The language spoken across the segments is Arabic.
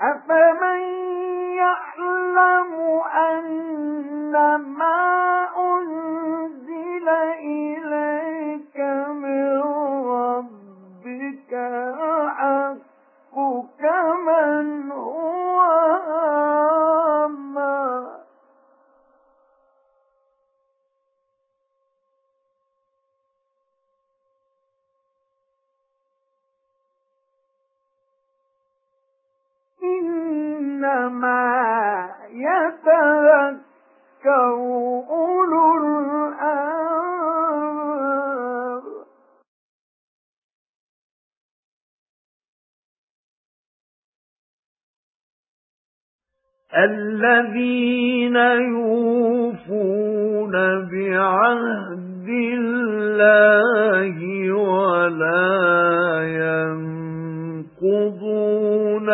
أَفَمَن يَعْلَمُ أَنَّمَا إِنَّمَا يَتَذَكَّرُ أُولُو الْأَلْبَابِ. الَّذِينَ يُوفُونَ بِعَهْدِ اللَّهِ وَلَا يَنقُضُونَ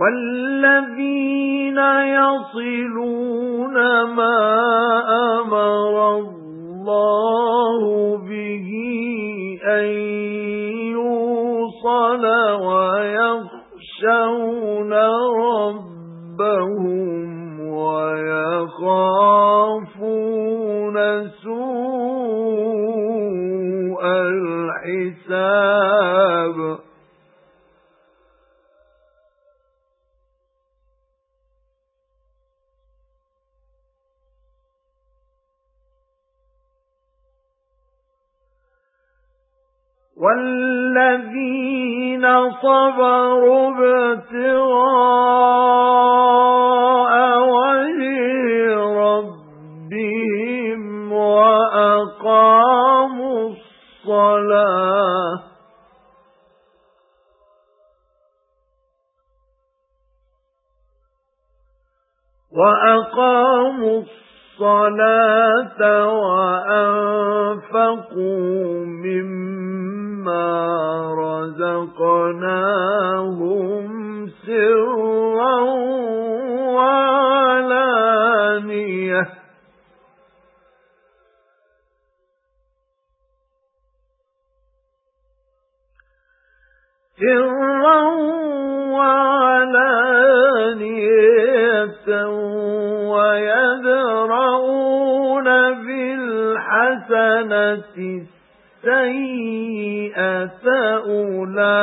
وَالَّذِينَ يَصِلُونَ مَا أَمَرَ اللَّهُ بِهِ أَن يُوصَلَ وَيَخْشَوْنَ رَبَّهُمْ وَيَخَافُونَ سُوءَ الْحِسَابِ. وَالَّذِينَ صَبَرُوا ابْتِغَاءَ وَجْهِ رَبِّهِمْ وَأَقَامُوا الصَّلَاةَ. وَأَقَامُوا الصَّلَاةَ وَأَنفَقُوا مِمَّا رَزَقْنَاهُمْ سِرًّا وَعَلَانِيَةً سِرًّا وَعَلَانِيَةً وَيَدْرَءُونَ بِالْحَسَنَةِ السَّيِّئَةَ أُولَٰئِكَ